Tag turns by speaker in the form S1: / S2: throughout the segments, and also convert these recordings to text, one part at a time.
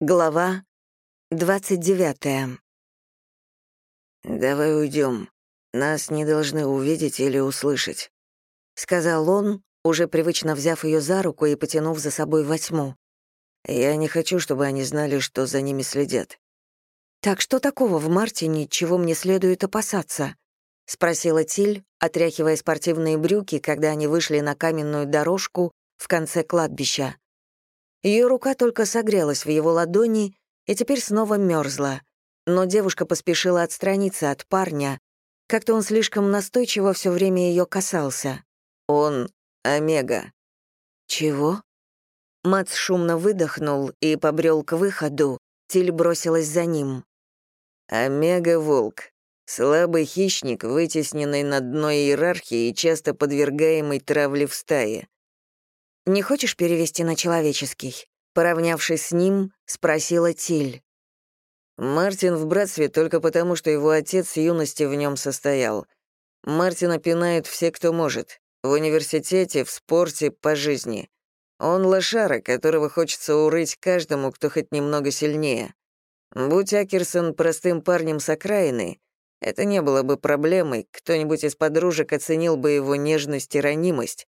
S1: Глава 29.
S2: «Давай уйдем. Нас не должны увидеть или услышать», —
S1: сказал он, уже привычно взяв ее за руку и потянув за собой во тьму.
S2: «Я не хочу, чтобы они знали, что за ними следят».
S1: «Так что такого в Мартине, чего мне следует опасаться?» — спросила Тиль, отряхивая спортивные брюки, когда они вышли на каменную дорожку в конце кладбища. Ее рука только согрелась в его ладони и теперь снова мерзла. Но девушка поспешила отстраниться от парня. Как-то он слишком настойчиво все время ее касался.
S2: «Он Омега».
S1: «Чего?» Мац шумно выдохнул и побрел к выходу. Тиль бросилась за ним.
S2: «Омега-волк. Слабый хищник, вытесненный на дно иерархии и часто подвергаемый травле в стае.
S1: «Не хочешь перевести на человеческий?» Поравнявшись с ним, спросила Тиль.
S2: Мартин в братстве только потому, что его отец с юности в нем состоял. Мартина пинают все, кто может. В университете, в спорте, по жизни. Он лошара, которого хочется урыть каждому, кто хоть немного сильнее. Будь Акерсон простым парнем с окраины, это не было бы проблемой, кто-нибудь из подружек оценил бы его нежность и ранимость.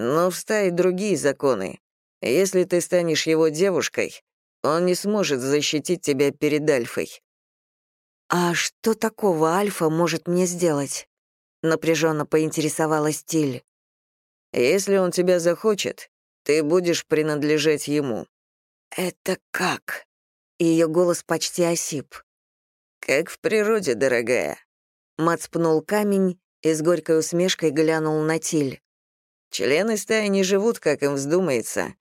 S2: Но в стае другие законы. Если ты станешь его девушкой, он не сможет защитить тебя перед Альфой».
S1: «А что такого Альфа может мне сделать?» — напряженно поинтересовалась Тиль.
S2: «Если он тебя захочет, ты будешь принадлежать ему».
S1: «Это как?» Ее голос почти осип.
S2: «Как в природе, дорогая».
S1: Мац пнул камень и с горькой усмешкой глянул на Тиль.
S2: Члены стаи не живут, как им вздумается.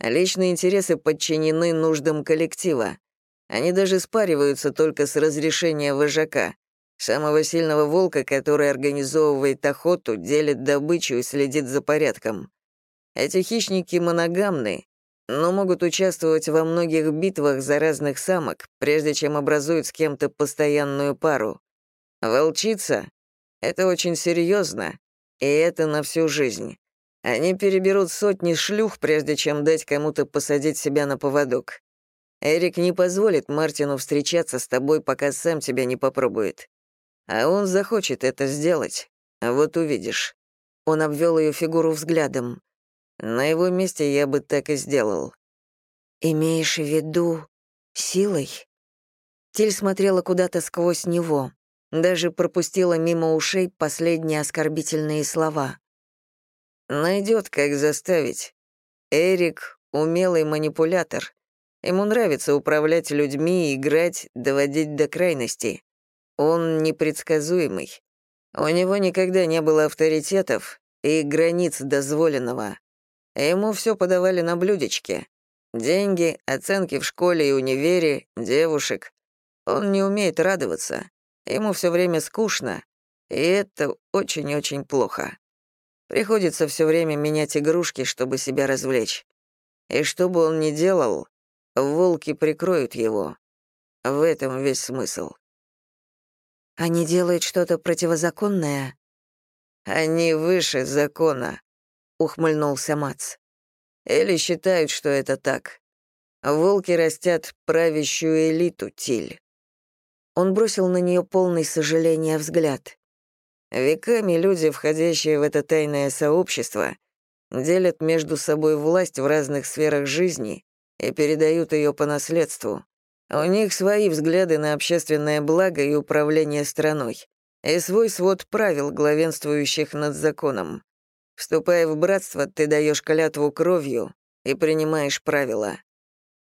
S2: Личные интересы подчинены нуждам коллектива. Они даже спариваются только с разрешения вожака, самого сильного волка, который организовывает охоту, делит добычу и следит за порядком. Эти хищники моногамны, но могут участвовать во многих битвах за разных самок, прежде чем образуют с кем-то постоянную пару. Волчица — это очень серьезно, и это на всю жизнь. Они переберут сотни шлюх, прежде чем дать кому-то посадить себя на поводок. Эрик не позволит Мартину встречаться с тобой, пока сам тебя не попробует. А он захочет это сделать. Вот увидишь».
S1: Он обвел ее фигуру взглядом.
S2: «На его месте я бы так и сделал».
S1: «Имеешь в виду силой?» Тиль смотрела куда-то сквозь него, даже пропустила мимо ушей последние оскорбительные слова.
S2: Найдет, как заставить. Эрик — умелый манипулятор. Ему нравится управлять людьми, играть, доводить до крайности. Он непредсказуемый. У него никогда не было авторитетов и границ дозволенного. Ему все подавали на блюдечке. Деньги, оценки в школе и универе, девушек. Он не умеет радоваться. Ему все время скучно, и это очень-очень плохо. Приходится все время менять игрушки, чтобы себя развлечь. И что бы он ни делал, волки прикроют его. В этом весь смысл.
S1: Они делают что-то противозаконное?
S2: Они выше закона, ухмыльнулся Мац. Или считают, что это так. Волки растят правящую элиту, Тиль.
S1: Он бросил на нее полный сожаления взгляд.
S2: Веками люди, входящие в это тайное сообщество, делят между собой власть в разных сферах жизни и передают ее по наследству. У них свои взгляды на общественное благо и управление страной, и свой свод правил, главенствующих над законом. Вступая в братство, ты даешь клятву кровью и принимаешь правила.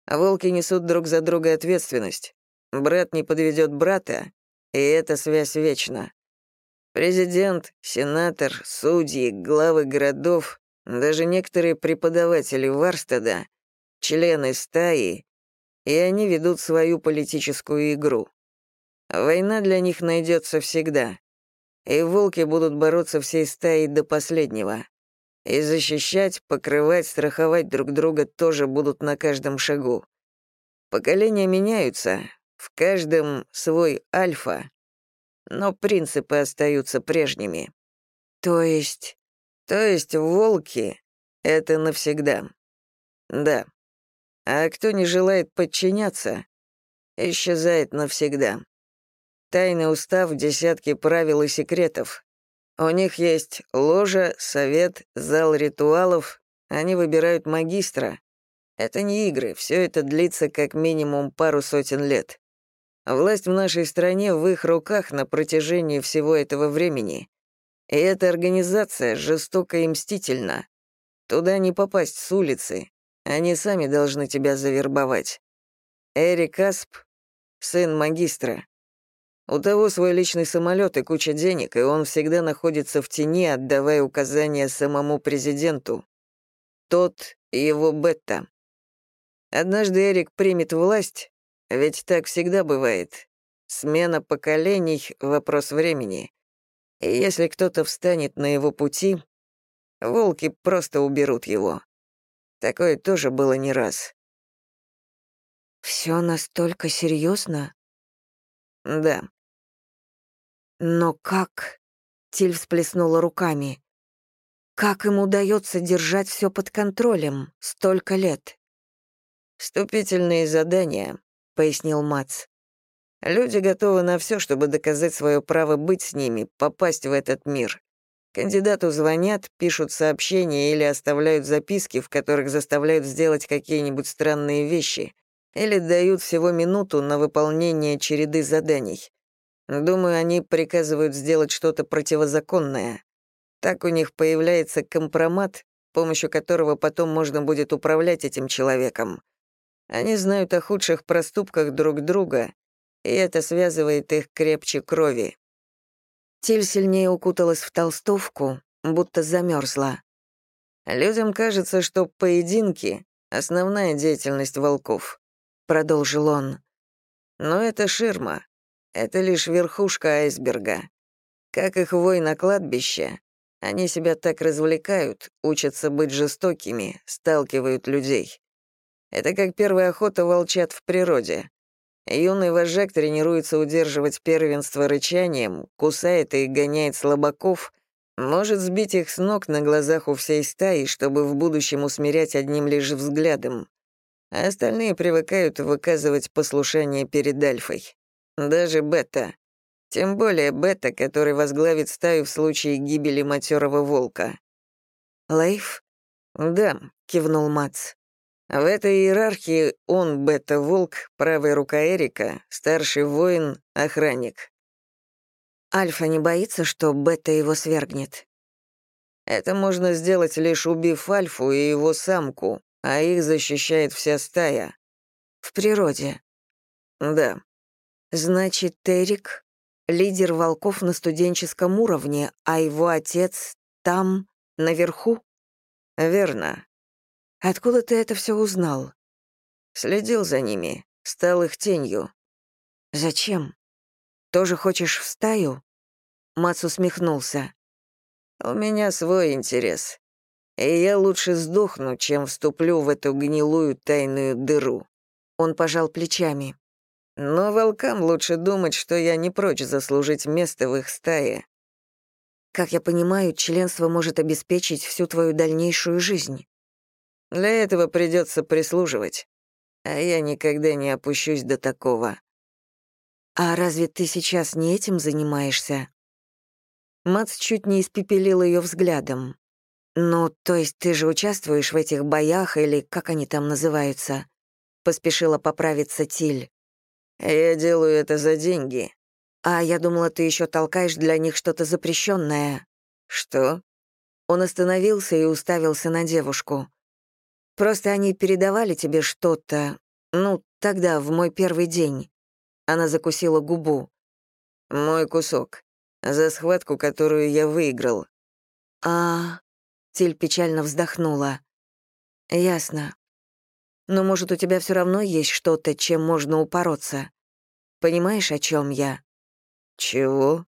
S2: волки несут друг за друга ответственность. Брат не подведет брата, и эта связь вечна. Президент, сенатор, судьи, главы городов, даже некоторые преподаватели Варстеда, члены стаи, и они ведут свою политическую игру. Война для них найдется всегда, и волки будут бороться всей стаей до последнего. И защищать, покрывать, страховать друг друга тоже будут на каждом шагу. Поколения меняются, в каждом свой альфа, но принципы остаются прежними.
S1: То есть...
S2: То есть волки — это навсегда. Да. А кто не желает подчиняться, исчезает навсегда. Тайный устав, десятки правил и секретов. У них есть ложа, совет, зал ритуалов. Они выбирают магистра. Это не игры, все это длится как минимум пару сотен лет. Власть в нашей стране в их руках на протяжении всего этого времени. И эта организация жестока и мстительна. Туда не попасть с улицы. Они сами должны тебя завербовать. Эрик Асп — сын магистра. У того свой личный самолет и куча денег, и он всегда находится в тени, отдавая указания самому президенту. Тот — его бетта. Однажды Эрик примет власть, ведь так всегда бывает. Смена поколений — вопрос времени. И если кто-то встанет на его пути, волки просто уберут его. Такое тоже было не раз.
S1: Все настолько серьезно?
S2: Да.
S1: Но как? Тиль всплеснула руками. Как им удается держать все под контролем столько лет?
S2: «Вступительные задания», — пояснил Мац. «Люди готовы на все, чтобы доказать свое право быть с ними, попасть в этот мир. Кандидату звонят, пишут сообщения или оставляют записки, в которых заставляют сделать какие-нибудь странные вещи, или дают всего минуту на выполнение череды заданий. Думаю, они приказывают сделать что-то противозаконное. Так у них появляется компромат, с помощью которого потом можно будет управлять этим человеком. Они знают о худших проступках друг друга, и это связывает их крепче крови.
S1: Тиль сильнее укуталась в толстовку, будто замерзла.
S2: «Людям кажется, что поединки — основная деятельность волков», — продолжил он. «Но это ширма. Это лишь верхушка айсберга. Как их вой на кладбище, они себя так развлекают, учатся быть жестокими, сталкивают людей. Это как первая охота волчат в природе. Юный вожак тренируется удерживать первенство рычанием, кусает и гоняет слабаков, может сбить их с ног на глазах у всей стаи, чтобы в будущем усмирять одним лишь взглядом. А остальные привыкают выказывать послушание перед Альфой. Даже Бета. Тем более Бета, который возглавит стаю в случае гибели матерого волка.
S1: «Лейф?»
S2: «Да», — кивнул Мац. В этой иерархии он Бета-волк, правая рука Эрика, старший воин, охранник.
S1: Альфа не боится, что Бета его свергнет.
S2: Это можно сделать, лишь убив Альфу и его самку, а их защищает вся стая.
S1: В природе.
S2: Да.
S1: Значит, Терик — лидер волков на студенческом уровне, а его отец там, наверху?
S2: Верно.
S1: Откуда ты это все узнал?
S2: Следил за ними, стал их тенью.
S1: Зачем? Тоже хочешь в стаю? Мац усмехнулся.
S2: У меня свой интерес. И я лучше сдохну, чем вступлю в эту гнилую тайную дыру.
S1: Он пожал плечами.
S2: Но волкам лучше думать, что я не прочь заслужить место в их стае.
S1: Как я понимаю, членство может обеспечить всю твою дальнейшую жизнь.
S2: Для этого придется прислуживать. А я никогда не опущусь до такого.
S1: А разве ты сейчас не этим занимаешься? Мац чуть не испепелил ее взглядом. «Ну, то есть ты же участвуешь в этих боях, или как они там называются?» Поспешила поправиться Тиль.
S2: «Я делаю это за деньги».
S1: «А я думала, ты еще толкаешь для них что-то запрещенное.
S2: «Что?»
S1: Он остановился и уставился на девушку. «Просто они передавали тебе что-то, ну, тогда, в мой первый день». Она закусила губу.
S2: «Мой кусок. За схватку, которую я выиграл».
S1: «А...» Тиль печально вздохнула. «Ясно. Но, может, у тебя все равно есть что-то, чем можно упороться. Понимаешь, о чем я?»
S2: «Чего?»